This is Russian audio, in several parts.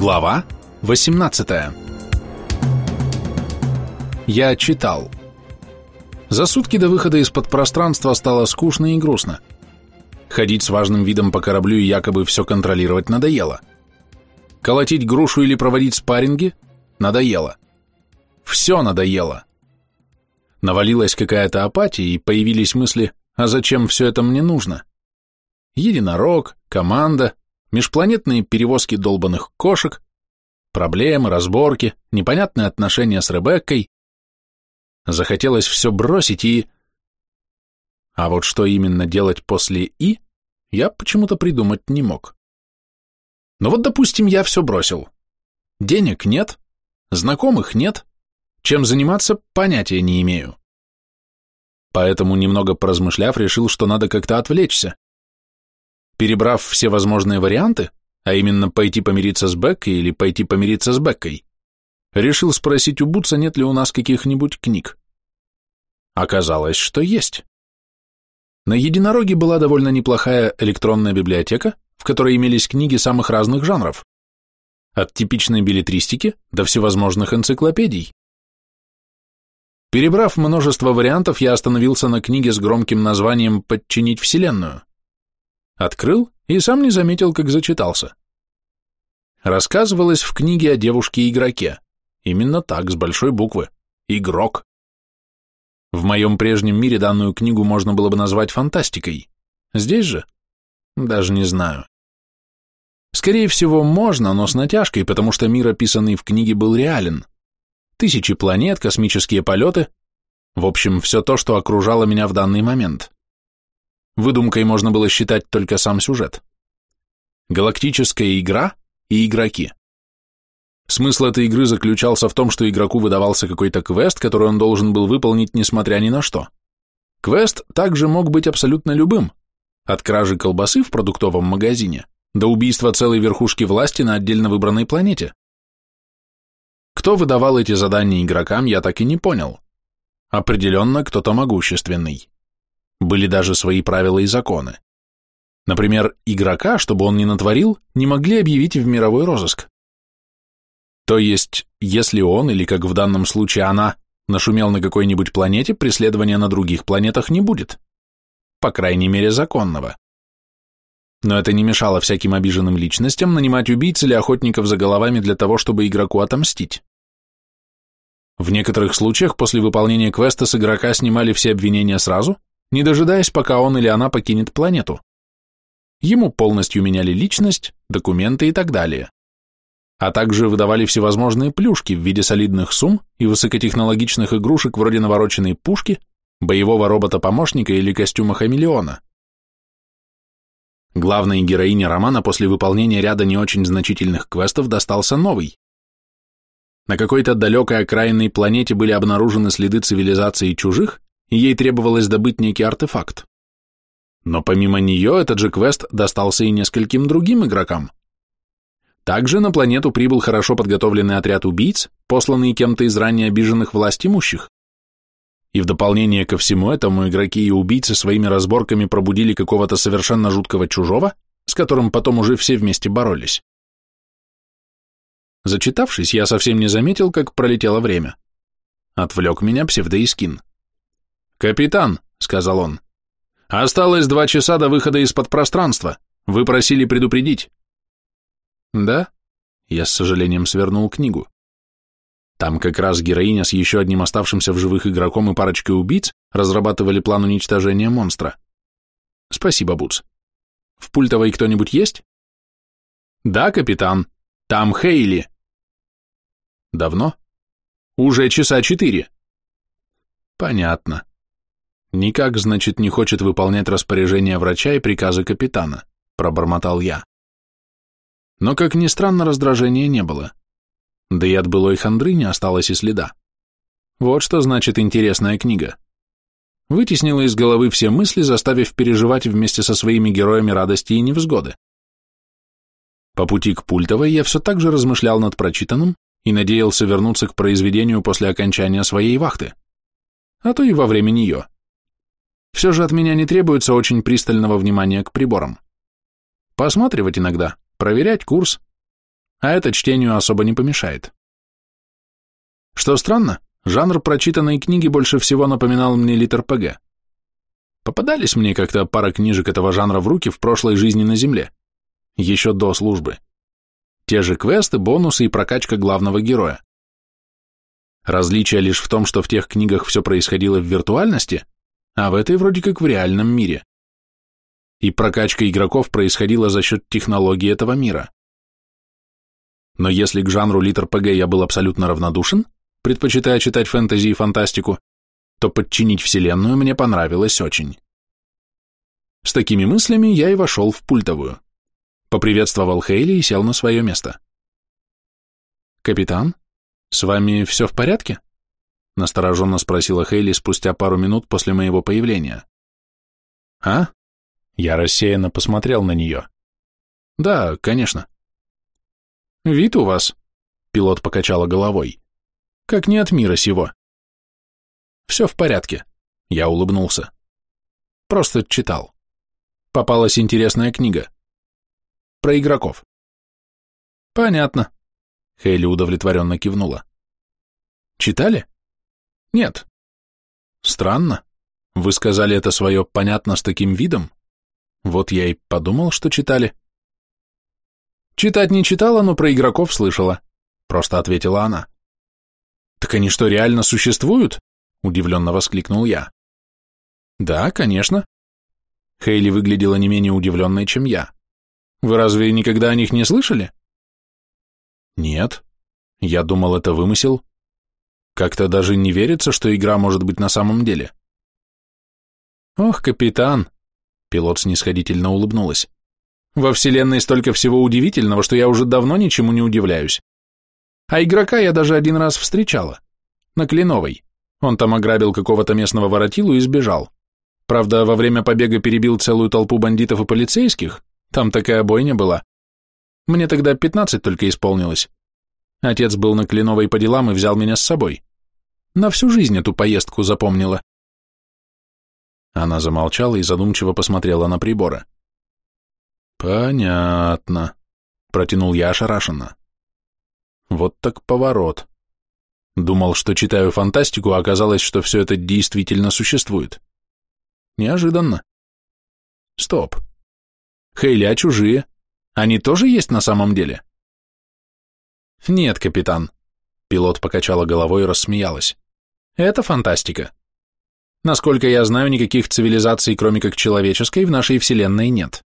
Глава 18 Я читал. За сутки до выхода из-под пространства стало скучно и грустно. Ходить с важным видом по кораблю и якобы все контролировать надоело. Колотить грушу или проводить спарринги надоело. Все надоело. Навалилась какая-то апатия, и появились мысли, а зачем все это мне нужно? Единорог, команда, межпланетные перевозки долбанных кошек, проблемы, разборки, непонятные отношения с Ребеккой. Захотелось все бросить и... А вот что именно делать после «и», я почему-то придумать не мог. Ну вот, допустим, я все бросил. Денег нет, знакомых нет, чем заниматься понятия не имею. Поэтому, немного поразмышляв, решил, что надо как-то отвлечься. Перебрав все возможные варианты, а именно пойти помириться с Беккой или пойти помириться с Беккой, решил спросить у Бутса, нет ли у нас каких-нибудь книг. Оказалось, что есть. На Единороге была довольно неплохая электронная библиотека, в которой имелись книги самых разных жанров. От типичной билетристики до всевозможных энциклопедий. Перебрав множество вариантов, я остановился на книге с громким названием «Подчинить Вселенную». Открыл и сам не заметил, как зачитался. Рассказывалось в книге о девушке-игроке. Именно так, с большой буквы. Игрок. В моем прежнем мире данную книгу можно было бы назвать фантастикой. Здесь же? Даже не знаю. Скорее всего, можно, но с натяжкой, потому что мир, описанный в книге, был реален. Тысячи планет, космические полеты. В общем, все то, что окружало меня в данный момент. Выдумкой можно было считать только сам сюжет. Галактическая игра и игроки. Смысл этой игры заключался в том, что игроку выдавался какой-то квест, который он должен был выполнить несмотря ни на что. Квест также мог быть абсолютно любым, от кражи колбасы в продуктовом магазине до убийства целой верхушки власти на отдельно выбранной планете. Кто выдавал эти задания игрокам, я так и не понял. Определенно кто-то могущественный. Были даже свои правила и законы. Например, игрока, чтобы он не натворил, не могли объявить в мировой розыск. То есть, если он, или как в данном случае она, нашумел на какой-нибудь планете, преследования на других планетах не будет. По крайней мере, законного. Но это не мешало всяким обиженным личностям нанимать убийц или охотников за головами для того, чтобы игроку отомстить. В некоторых случаях после выполнения квеста с игрока снимали все обвинения сразу, не дожидаясь, пока он или она покинет планету. Ему полностью меняли личность, документы и так далее. А также выдавали всевозможные плюшки в виде солидных сумм и высокотехнологичных игрушек вроде навороченной пушки, боевого робота-помощника или костюма хамелеона. Главной героине романа после выполнения ряда не очень значительных квестов достался новый. На какой-то далекой окраинной планете были обнаружены следы цивилизации чужих, и ей требовалось добыть некий артефакт. Но помимо нее этот же квест достался и нескольким другим игрокам. Также на планету прибыл хорошо подготовленный отряд убийц, посланный кем-то из ранее обиженных власть имущих. И в дополнение ко всему этому игроки и убийцы своими разборками пробудили какого-то совершенно жуткого чужого, с которым потом уже все вместе боролись. Зачитавшись, я совсем не заметил, как пролетело время. Отвлек меня псевдоискин. «Капитан», — сказал он, — «осталось два часа до выхода из-под пространства. Вы просили предупредить». «Да?» — я с сожалением свернул книгу. Там как раз героиня с еще одним оставшимся в живых игроком и парочкой убийц разрабатывали план уничтожения монстра. Спасибо, Буц. В пультовой кто-нибудь есть? Да, капитан. Там Хейли. Давно? Уже часа четыре. Понятно. Никак, значит, не хочет выполнять распоряжения врача и приказы капитана, пробормотал я. Но, как ни странно, раздражения не было. Да и от былой хандры не осталось и следа. Вот что значит интересная книга. Вытеснила из головы все мысли, заставив переживать вместе со своими героями радости и невзгоды. По пути к Пультовой я все так же размышлял над прочитанным и надеялся вернуться к произведению после окончания своей вахты, а то и во время нее. Все же от меня не требуется очень пристального внимания к приборам. Посматривать иногда, проверять курс, а это чтению особо не помешает. Что странно, жанр прочитанной книги больше всего напоминал мне литр ПГ. Попадались мне как-то пара книжек этого жанра в руки в прошлой жизни на Земле, еще до службы. Те же квесты, бонусы и прокачка главного героя. Различие лишь в том, что в тех книгах все происходило в виртуальности, а в этой вроде как в реальном мире. И прокачка игроков происходила за счет технологий этого мира. Но если к жанру литр ПГ я был абсолютно равнодушен, предпочитая читать фэнтези и фантастику, то подчинить вселенную мне понравилось очень. С такими мыслями я и вошел в пультовую. Поприветствовал Хейли и сел на свое место. «Капитан, с вами все в порядке?» Настороженно спросила Хейли спустя пару минут после моего появления. «А?» Я рассеянно посмотрел на нее. «Да, конечно». «Вид у вас», — пилот покачала головой, — «как не от мира сего». «Все в порядке», — я улыбнулся. «Просто читал. Попалась интересная книга. Про игроков». «Понятно», — Хейли удовлетворенно кивнула. «Читали?» «Нет». «Странно. Вы сказали это свое «понятно» с таким видом?» Вот я и подумал, что читали. Читать не читала, но про игроков слышала, просто ответила она. Так они что, реально существуют? Удивленно воскликнул я. Да, конечно. Хейли выглядела не менее удивленной, чем я. Вы разве никогда о них не слышали? Нет. Я думал, это вымысел. Как-то даже не верится, что игра может быть на самом деле. Ох, капитан, Пилот снисходительно улыбнулась. Во вселенной столько всего удивительного, что я уже давно ничему не удивляюсь. А игрока я даже один раз встречала. На Кленовой. Он там ограбил какого-то местного воротилу и сбежал. Правда, во время побега перебил целую толпу бандитов и полицейских. Там такая бойня была. Мне тогда пятнадцать только исполнилось. Отец был на Кленовой по делам и взял меня с собой. На всю жизнь эту поездку запомнила. Она замолчала и задумчиво посмотрела на приборы. «Понятно», — протянул я ошарашенно. «Вот так поворот. Думал, что читаю фантастику, а оказалось, что все это действительно существует. Неожиданно. Стоп. Хейли, а чужие? Они тоже есть на самом деле?» «Нет, капитан», — пилот покачала головой и рассмеялась. «Это фантастика. Насколько я знаю, никаких цивилизаций, кроме как человеческой, в нашей Вселенной нет.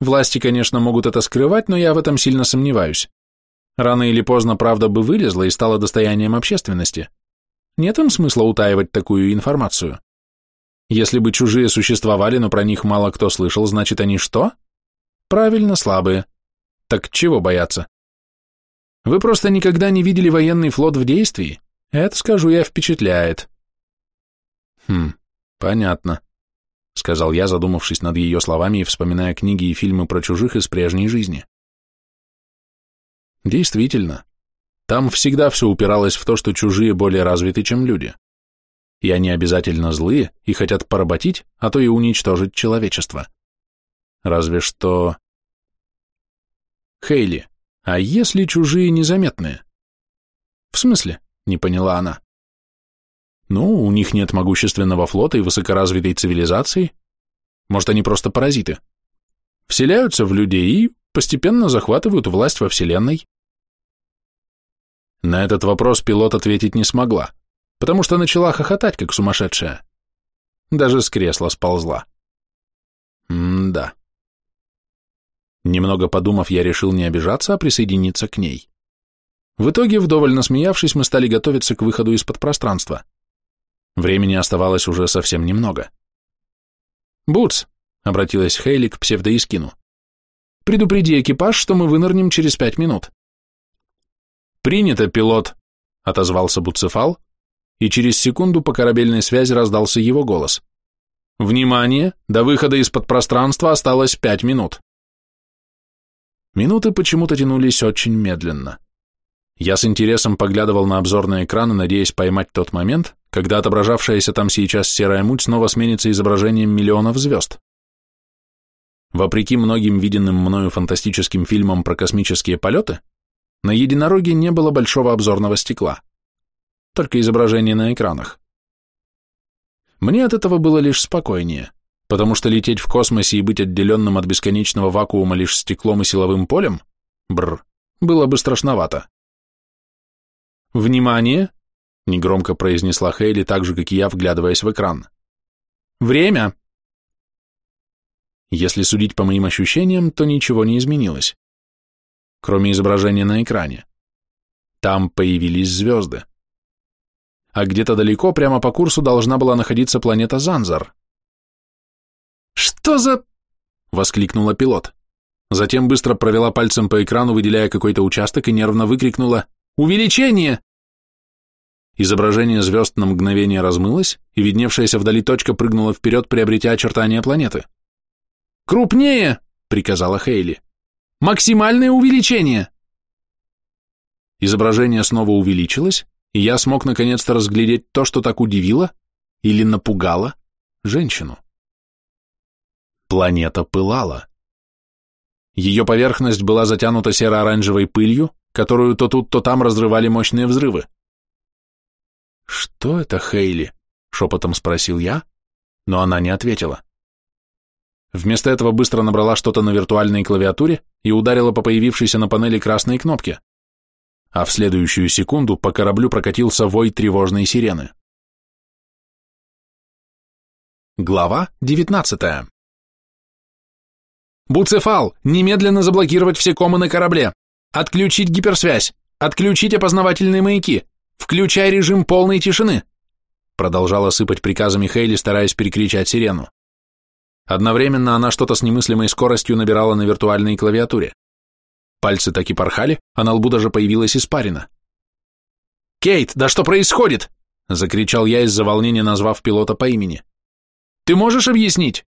Власти, конечно, могут это скрывать, но я в этом сильно сомневаюсь. Рано или поздно правда бы вылезла и стала достоянием общественности. Нет им смысла утаивать такую информацию. Если бы чужие существовали, но про них мало кто слышал, значит они что? Правильно, слабые. Так чего бояться? Вы просто никогда не видели военный флот в действии? Это, скажу я, впечатляет. «Хм, понятно», — сказал я, задумавшись над ее словами и вспоминая книги и фильмы про чужих из прежней жизни. Действительно, там всегда все упиралось в то, что чужие более развиты, чем люди. И они обязательно злые и хотят поработить, а то и уничтожить человечество. Разве что... Хейли, а если чужие незаметные? В смысле? Не поняла она. Ну, у них нет могущественного флота и высокоразвитой цивилизации. Может, они просто паразиты. Вселяются в людей и постепенно захватывают власть во Вселенной. На этот вопрос пилот ответить не смогла, потому что начала хохотать, как сумасшедшая. Даже с кресла сползла. М-да. Немного подумав, я решил не обижаться, а присоединиться к ней. В итоге, вдоволь насмеявшись, мы стали готовиться к выходу из-под пространства. Времени оставалось уже совсем немного. «Бутс», — обратилась Хейли к псевдоискину, — «предупреди экипаж, что мы вынырнем через пять минут». «Принято, пилот», — отозвался Буцефал, и через секунду по корабельной связи раздался его голос. «Внимание! До выхода из-под пространства осталось пять минут». Минуты почему-то тянулись очень медленно. Я с интересом поглядывал на обзорные экраны, надеясь поймать тот момент, когда отображавшаяся там сейчас серая муть снова сменится изображением миллионов звезд. Вопреки многим виденным мною фантастическим фильмам про космические полеты, на единороге не было большого обзорного стекла, только изображение на экранах. Мне от этого было лишь спокойнее, потому что лететь в космосе и быть отделенным от бесконечного вакуума лишь стеклом и силовым полем, бр, было бы страшновато. «Внимание!» — негромко произнесла Хейли, так же, как и я, вглядываясь в экран. «Время!» Если судить по моим ощущениям, то ничего не изменилось, кроме изображения на экране. Там появились звезды. А где-то далеко, прямо по курсу, должна была находиться планета Занзар. «Что за...» — воскликнула пилот. Затем быстро провела пальцем по экрану, выделяя какой-то участок, и нервно выкрикнула «Увеличение!». Изображение звезд на мгновение размылось, и видневшаяся вдали точка прыгнула вперед, приобретя очертания планеты. «Крупнее!» — приказала Хейли. «Максимальное увеличение!» Изображение снова увеличилось, и я смог наконец-то разглядеть то, что так удивило или напугало женщину. Планета пылала. Ее поверхность была затянута серо-оранжевой пылью, которую то тут, то там разрывали мощные взрывы. «Что это, Хейли?» — шепотом спросил я, но она не ответила. Вместо этого быстро набрала что-то на виртуальной клавиатуре и ударила по появившейся на панели красной кнопке. А в следующую секунду по кораблю прокатился вой тревожной сирены. Глава 19 «Буцефал! Немедленно заблокировать все комы на корабле! Отключить гиперсвязь! Отключить опознавательные маяки! Включай режим полной тишины!» Продолжала сыпать приказами Хейли, стараясь перекричать сирену. Одновременно она что-то с немыслимой скоростью набирала на виртуальной клавиатуре. Пальцы так и порхали, а на лбу даже появилась испарина. «Кейт, да что происходит?» — закричал я из-за волнения, назвав пилота по имени. «Ты можешь объяснить?»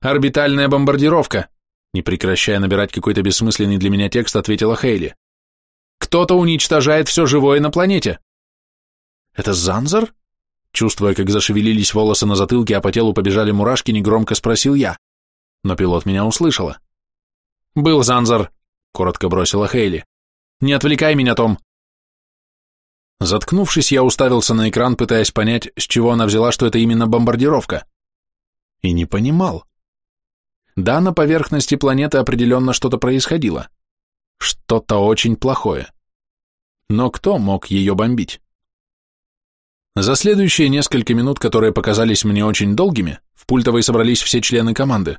«Орбитальная бомбардировка», — не прекращая набирать какой-то бессмысленный для меня текст, ответила Хейли. «Кто-то уничтожает все живое на планете». «Это Занзар?» Чувствуя, как зашевелились волосы на затылке, а по телу побежали мурашки, негромко спросил я. Но пилот меня услышала. «Был Занзар», — коротко бросила Хейли. «Не отвлекай меня, Том». Заткнувшись, я уставился на экран, пытаясь понять, с чего она взяла, что это именно бомбардировка. И не понимал. Да, на поверхности планеты определенно что-то происходило. Что-то очень плохое. Но кто мог ее бомбить? За следующие несколько минут, которые показались мне очень долгими, в пультовой собрались все члены команды.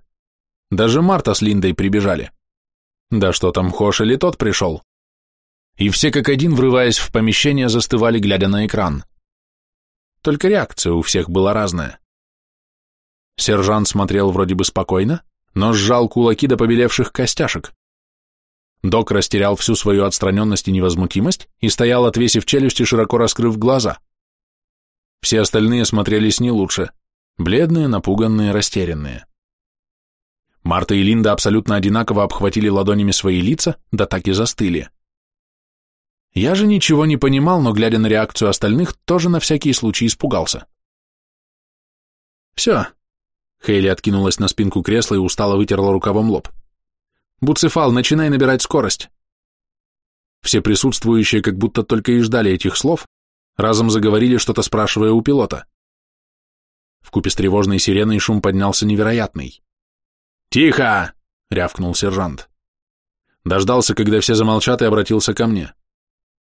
Даже Марта с Линдой прибежали. Да что там, Хош или тот пришел? И все как один, врываясь в помещение, застывали, глядя на экран. Только реакция у всех была разная. Сержант смотрел вроде бы спокойно, но сжал кулаки до побелевших костяшек. Док растерял всю свою отстраненность и невозмутимость и стоял, отвесив челюсти, широко раскрыв глаза. Все остальные смотрелись не лучше. Бледные, напуганные, растерянные. Марта и Линда абсолютно одинаково обхватили ладонями свои лица, да так и застыли. Я же ничего не понимал, но, глядя на реакцию остальных, тоже на всякий случай испугался. «Все». Хейли откинулась на спинку кресла и устало вытерла рукавом лоб. «Буцефал, начинай набирать скорость». Все присутствующие как будто только и ждали этих слов, Разом заговорили, что-то спрашивая у пилота. В купе с тревожной сиреной шум поднялся невероятный. «Тихо!» — рявкнул сержант. Дождался, когда все замолчат, и обратился ко мне.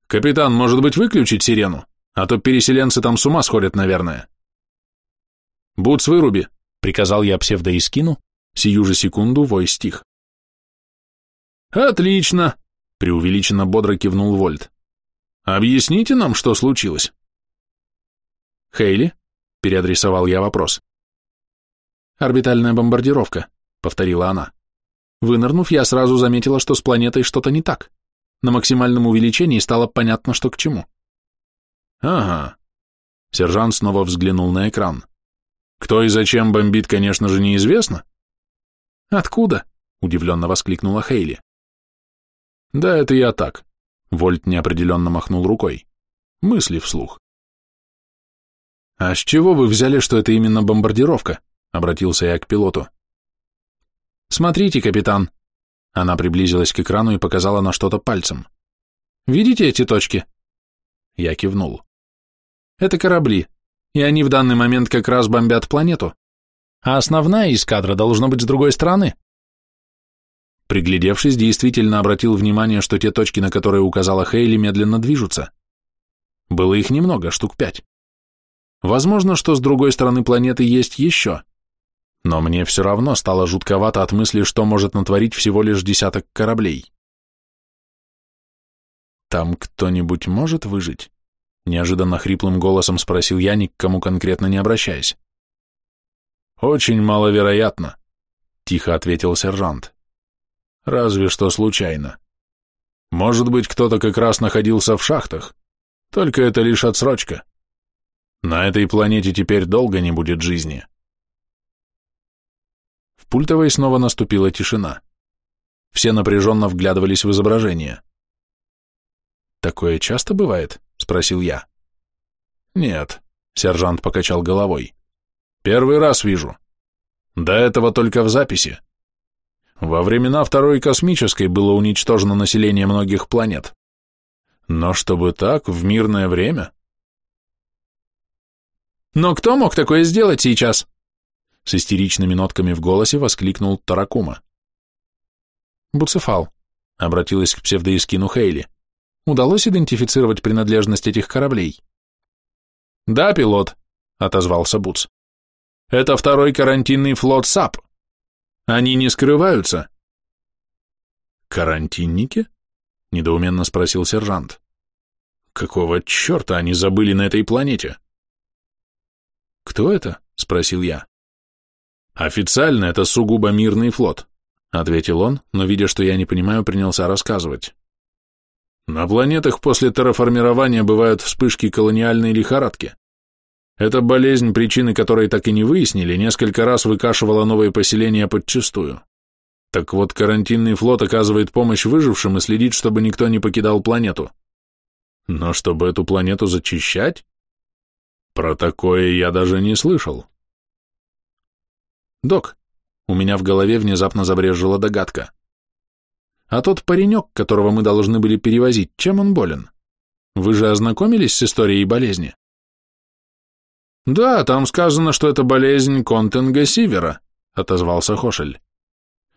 «Капитан, может быть, выключить сирену? А то переселенцы там с ума сходят, наверное». «Буц, выруби!» — приказал я псевдоискину, сию же секунду вой стих. «Отлично!» — преувеличенно бодро кивнул Вольт. Объясните нам, что случилось. Хейли, переадресовал я вопрос. Орбитальная бомбардировка, повторила она. Вынырнув, я сразу заметила, что с планетой что-то не так. На максимальном увеличении стало понятно, что к чему. Ага. Сержант снова взглянул на экран. Кто и зачем бомбит, конечно же, неизвестно. Откуда? Удивленно воскликнула Хейли. Да, это я так. Вольт неопределенно махнул рукой. Мысли вслух. «А с чего вы взяли, что это именно бомбардировка?» — обратился я к пилоту. «Смотрите, капитан». Она приблизилась к экрану и показала на что-то пальцем. «Видите эти точки?» Я кивнул. «Это корабли, и они в данный момент как раз бомбят планету. А основная эскадра должна быть с другой стороны». Приглядевшись, действительно обратил внимание, что те точки, на которые указала Хейли, медленно движутся. Было их немного, штук пять. Возможно, что с другой стороны планеты есть еще. Но мне все равно стало жутковато от мысли, что может натворить всего лишь десяток кораблей. «Там кто-нибудь может выжить?» Неожиданно хриплым голосом спросил я, ни к кому конкретно не обращаясь. «Очень маловероятно», — тихо ответил сержант. «Разве что случайно. Может быть, кто-то как раз находился в шахтах, только это лишь отсрочка. На этой планете теперь долго не будет жизни». В пультовой снова наступила тишина. Все напряженно вглядывались в изображение. «Такое часто бывает?» — спросил я. «Нет», — сержант покачал головой. «Первый раз вижу. До этого только в записи. Во времена Второй космической было уничтожено население многих планет. Но чтобы так, в мирное время...» «Но кто мог такое сделать сейчас?» С истеричными нотками в голосе воскликнул Таракума. «Буцефал», — обратилась к псевдоискину Хейли. Удалось идентифицировать принадлежность этих кораблей? Да, пилот, отозвался Буц. Это второй карантинный флот САП. Они не скрываются. Карантинники? Недоуменно спросил сержант. Какого черта они забыли на этой планете? Кто это? Спросил я. Официально это сугубо мирный флот, ответил он, но, видя, что я не понимаю, принялся рассказывать. На планетах после терраформирования бывают вспышки колониальной лихорадки. Эта болезнь, причины которой так и не выяснили, несколько раз выкашивала новые поселения подчистую. Так вот, карантинный флот оказывает помощь выжившим и следит, чтобы никто не покидал планету. Но чтобы эту планету зачищать? Про такое я даже не слышал. Док, у меня в голове внезапно забрежила догадка. А тот паренек, которого мы должны были перевозить, чем он болен? Вы же ознакомились с историей болезни? Да, там сказано, что это болезнь Контенга Сивера, отозвался Хошель.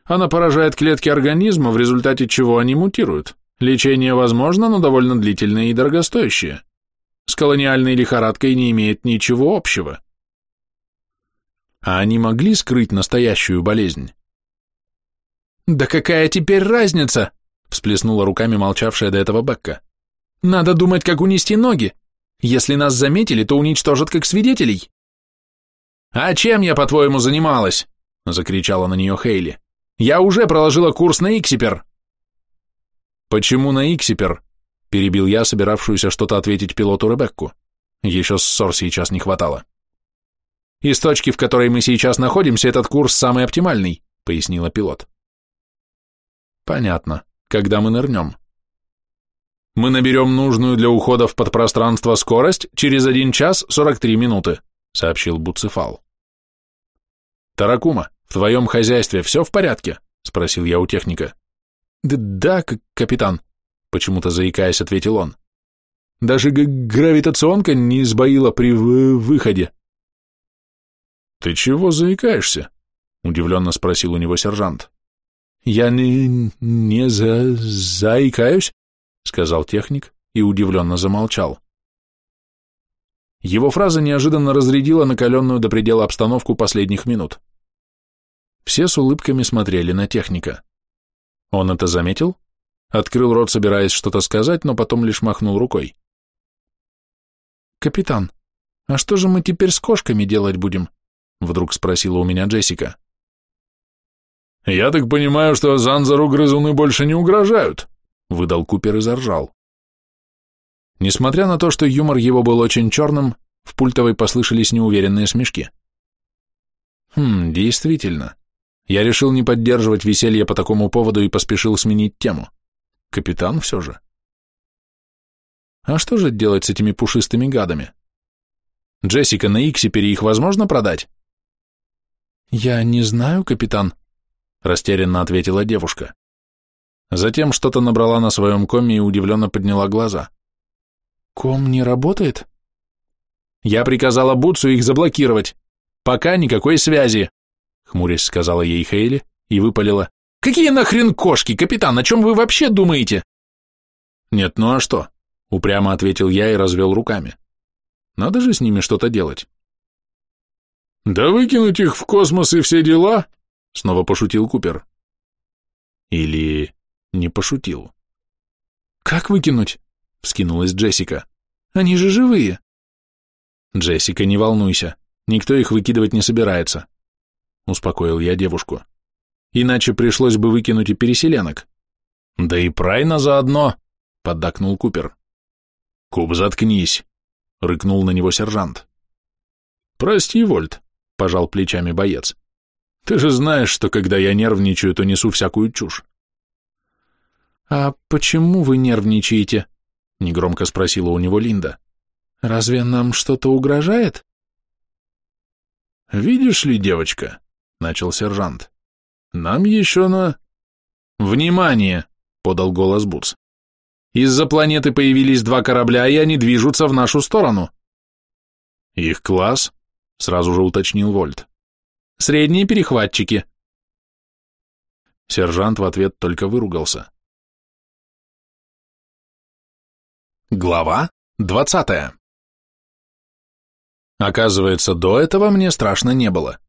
Она поражает клетки организма, в результате чего они мутируют. Лечение возможно, но довольно длительное и дорогостоящее. С колониальной лихорадкой не имеет ничего общего. А они могли скрыть настоящую болезнь? «Да какая теперь разница?» — всплеснула руками молчавшая до этого Бекка. «Надо думать, как унести ноги. Если нас заметили, то уничтожат как свидетелей». «А чем я, по-твоему, занималась?» — закричала на нее Хейли. «Я уже проложила курс на Иксипер». «Почему на Иксипер?» — перебил я, собиравшуюся что-то ответить пилоту Ребекку. Еще ссор сейчас не хватало. «Из точки, в которой мы сейчас находимся, этот курс самый оптимальный», — пояснила пилот. Понятно. Когда мы нырнем? Мы наберем нужную для ухода в подпространство скорость через 1 час 43 минуты, сообщил Буцефал. Таракума, в твоем хозяйстве все в порядке? Спросил я у техника. Да, капитан, почему-то заикаясь, ответил он. Даже гравитационка не сбоила при выходе. Ты чего заикаешься? Удивленно спросил у него сержант. «Я не, не за... заикаюсь», — сказал техник и удивленно замолчал. Его фраза неожиданно разрядила накаленную до предела обстановку последних минут. Все с улыбками смотрели на техника. Он это заметил, открыл рот, собираясь что-то сказать, но потом лишь махнул рукой. «Капитан, а что же мы теперь с кошками делать будем?» — вдруг спросила у меня Джессика. «Я так понимаю, что Занзару грызуны больше не угрожают», — выдал Купер и заржал. Несмотря на то, что юмор его был очень черным, в пультовой послышались неуверенные смешки. Хм, действительно. Я решил не поддерживать веселье по такому поводу и поспешил сменить тему. Капитан все же. А что же делать с этими пушистыми гадами? Джессика, на Иксипере их возможно продать? Я не знаю, капитан, растерянно ответила девушка. Затем что-то набрала на своем коме и удивленно подняла глаза. «Ком не работает?» «Я приказала Бутсу их заблокировать. Пока никакой связи», — хмурясь сказала ей Хейли и выпалила. «Какие нахрен кошки, капитан, о чем вы вообще думаете?» «Нет, ну а что?» — упрямо ответил я и развел руками. «Надо же с ними что-то делать». «Да выкинуть их в космос и все дела?» — снова пошутил Купер. Или не пошутил. «Как выкинуть?» — вскинулась Джессика. «Они же живые!» «Джессика, не волнуйся, никто их выкидывать не собирается», — успокоил я девушку. «Иначе пришлось бы выкинуть и переселенок». «Да и Прайна заодно», — поддакнул Купер. «Куб, заткнись», — рыкнул на него сержант. «Прости, Вольт», — пожал плечами боец. «Ты же знаешь, что когда я нервничаю, то несу всякую чушь». «А почему вы нервничаете?» — негромко спросила у него Линда. «Разве нам что-то угрожает?» «Видишь ли, девочка», — начал сержант, — «нам еще на...» «Внимание!» — подал голос Буц. «Из-за планеты появились два корабля, и они движутся в нашу сторону». «Их класс?» — сразу же уточнил Вольт. «Средние перехватчики». Сержант в ответ только выругался. Глава двадцатая. Оказывается, до этого мне страшно не было.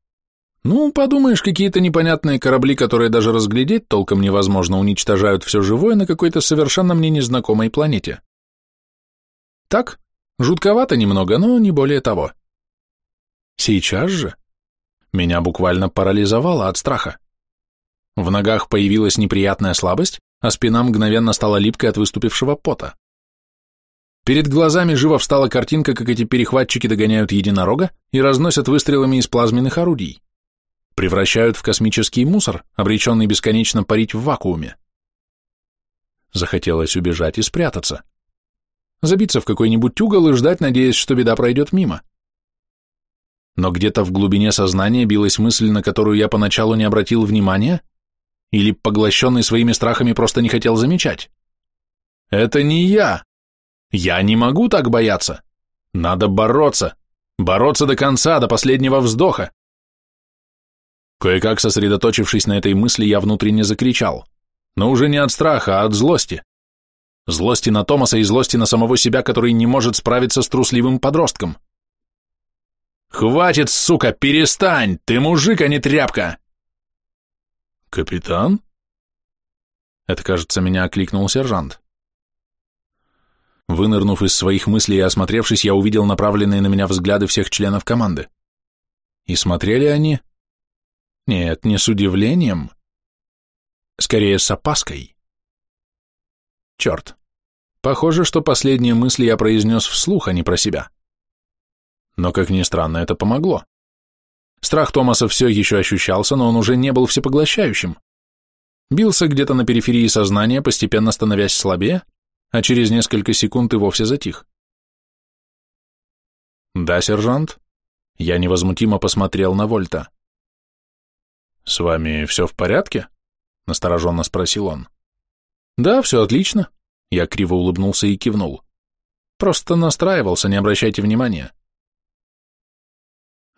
Ну, подумаешь, какие-то непонятные корабли, которые даже разглядеть толком невозможно, уничтожают все живое на какой-то совершенно мне незнакомой планете. Так, жутковато немного, но не более того. Сейчас же меня буквально парализовало от страха. В ногах появилась неприятная слабость, а спина мгновенно стала липкой от выступившего пота. Перед глазами живо встала картинка, как эти перехватчики догоняют единорога и разносят выстрелами из плазменных орудий. Превращают в космический мусор, обреченный бесконечно парить в вакууме. Захотелось убежать и спрятаться. Забиться в какой-нибудь угол и ждать, надеясь, что беда пройдет мимо. Но где-то в глубине сознания билась мысль, на которую я поначалу не обратил внимания, или, поглощенный своими страхами, просто не хотел замечать. Это не я. Я не могу так бояться. Надо бороться. Бороться до конца, до последнего вздоха. Кое-как сосредоточившись на этой мысли, я внутренне закричал. Но уже не от страха, а от злости. Злости на Томаса и злости на самого себя, который не может справиться с трусливым подростком. «Хватит, сука, перестань! Ты мужик, а не тряпка!» «Капитан?» Это, кажется, меня окликнул сержант. Вынырнув из своих мыслей и осмотревшись, я увидел направленные на меня взгляды всех членов команды. И смотрели они... Нет, не с удивлением. Скорее, с опаской. Черт. Похоже, что последние мысли я произнес вслух, а не про себя. Но, как ни странно, это помогло. Страх Томаса все еще ощущался, но он уже не был всепоглощающим. Бился где-то на периферии сознания, постепенно становясь слабее, а через несколько секунд и вовсе затих. «Да, сержант?» Я невозмутимо посмотрел на Вольта. «С вами все в порядке?» — настороженно спросил он. «Да, все отлично», — я криво улыбнулся и кивнул. «Просто настраивался, не обращайте внимания».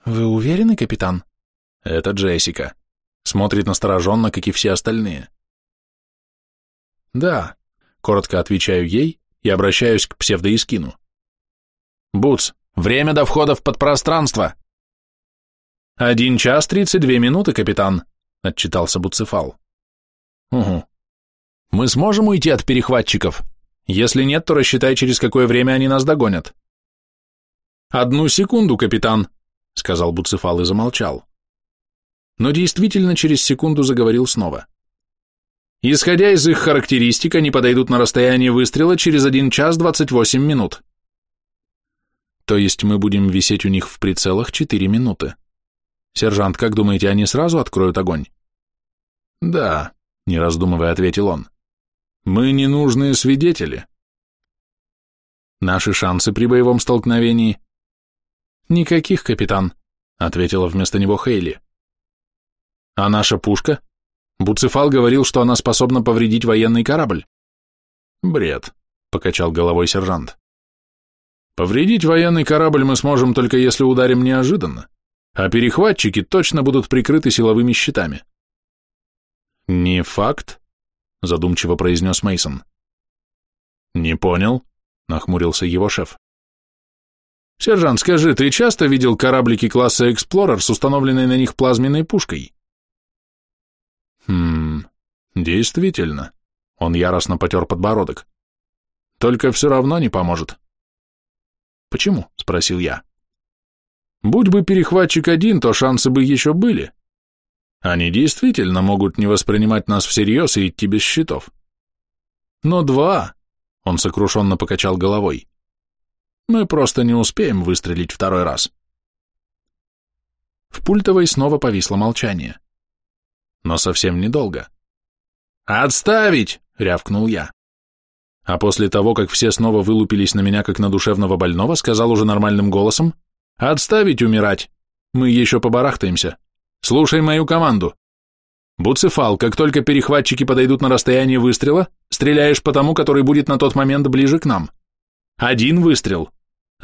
«Вы уверены, капитан?» «Это Джессика. Смотрит настороженно, как и все остальные». «Да, Коротко отвечаю ей и обращаюсь к псевдоискину. «Буц, время до входа в подпространство!» «Один час тридцать две минуты, капитан», — отчитался Буцефал. «Угу. Мы сможем уйти от перехватчиков? Если нет, то рассчитай, через какое время они нас догонят». «Одну секунду, капитан», — сказал Буцефал и замолчал. Но действительно через секунду заговорил снова. Исходя из их характеристик, они подойдут на расстояние выстрела через 1 час 28 минут. То есть мы будем висеть у них в прицелах 4 минуты. Сержант, как думаете, они сразу откроют огонь? Да, не раздумывая, ответил он. Мы ненужные свидетели. Наши шансы при боевом столкновении? Никаких, капитан, ответила вместо него Хейли. А наша пушка? Буцефал говорил, что она способна повредить военный корабль. Бред, покачал головой сержант. Повредить военный корабль мы сможем только если ударим неожиданно, а перехватчики точно будут прикрыты силовыми щитами. Не факт, задумчиво произнес Мейсон. Не понял, нахмурился его шеф. Сержант, скажи, ты часто видел кораблики класса Explorer с установленной на них плазменной пушкой? Хм, действительно. Он яростно потер подбородок. Только все равно не поможет. Почему? Спросил я. Будь бы перехватчик один, то шансы бы еще были. Они действительно могут не воспринимать нас всерьез и идти без щитов. Но два, он сокрушенно покачал головой, мы просто не успеем выстрелить второй раз. В пультовой снова повисло молчание но совсем недолго. «Отставить!» — рявкнул я. А после того, как все снова вылупились на меня, как на душевного больного, сказал уже нормальным голосом, «Отставить умирать! Мы еще побарахтаемся. Слушай мою команду. Буцефал, как только перехватчики подойдут на расстояние выстрела, стреляешь по тому, который будет на тот момент ближе к нам. Один выстрел.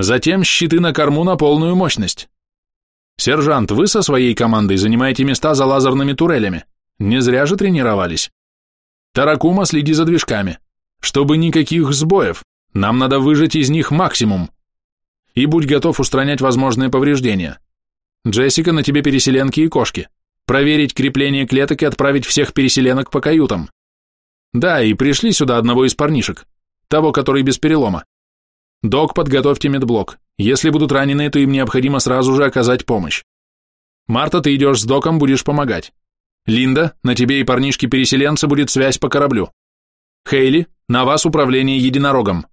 Затем щиты на корму на полную мощность. Сержант, вы со своей командой занимаете места за лазерными турелями. Не зря же тренировались. Таракума, следи за движками. Чтобы никаких сбоев. Нам надо выжать из них максимум. И будь готов устранять возможные повреждения. Джессика, на тебе переселенки и кошки. Проверить крепление клеток и отправить всех переселенок по каютам. Да, и пришли сюда одного из парнишек. Того, который без перелома. Док, подготовьте медблок. Если будут раненые, то им необходимо сразу же оказать помощь. Марта, ты идешь с доком, будешь помогать. Линда, на тебе и парнишке-переселенца будет связь по кораблю. Хейли, на вас управление единорогом.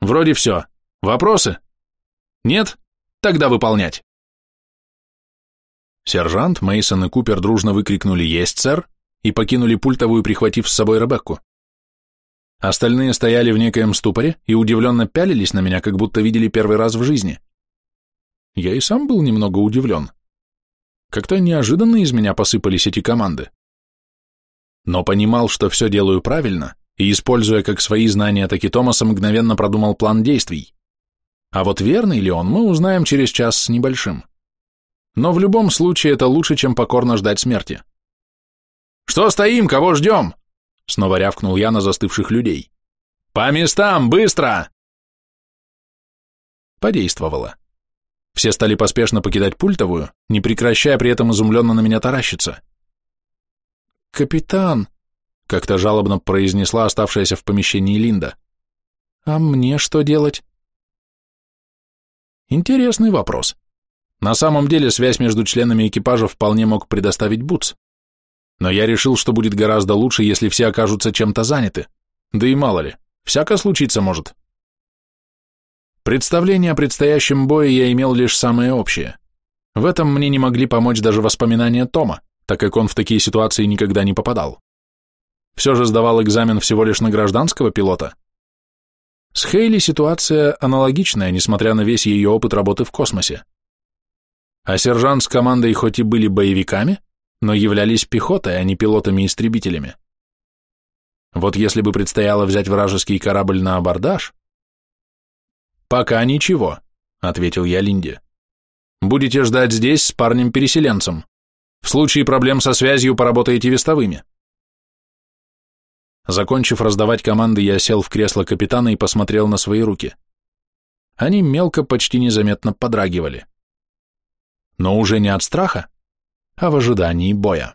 Вроде все. Вопросы? Нет? Тогда выполнять. Сержант, Мейсон и Купер дружно выкрикнули «Есть, сэр!» и покинули пультовую, прихватив с собой Ребекку. Остальные стояли в некоем ступоре и удивленно пялились на меня, как будто видели первый раз в жизни. Я и сам был немного удивлен. Как-то неожиданно из меня посыпались эти команды. Но понимал, что все делаю правильно, и, используя как свои знания, так и Томаса, мгновенно продумал план действий. А вот верный ли он, мы узнаем через час с небольшим. Но в любом случае это лучше, чем покорно ждать смерти. «Что стоим, кого ждем?» Снова рявкнул я на застывших людей. «По местам, быстро!» Подействовало. Все стали поспешно покидать пультовую, не прекращая при этом изумленно на меня таращиться. «Капитан!» — как-то жалобно произнесла оставшаяся в помещении Линда. «А мне что делать?» Интересный вопрос. На самом деле связь между членами экипажа вполне мог предоставить Буц но я решил, что будет гораздо лучше, если все окажутся чем-то заняты. Да и мало ли, всяко случиться может. Представление о предстоящем бое я имел лишь самое общее. В этом мне не могли помочь даже воспоминания Тома, так как он в такие ситуации никогда не попадал. Все же сдавал экзамен всего лишь на гражданского пилота. С Хейли ситуация аналогичная, несмотря на весь ее опыт работы в космосе. А сержант с командой хоть и были боевиками, но являлись пехотой, а не пилотами-истребителями. Вот если бы предстояло взять вражеский корабль на абордаж... «Пока ничего», — ответил я Линде. «Будете ждать здесь с парнем-переселенцем. В случае проблем со связью поработаете вестовыми». Закончив раздавать команды, я сел в кресло капитана и посмотрел на свои руки. Они мелко, почти незаметно подрагивали. Но уже не от страха, а в ожидании боя.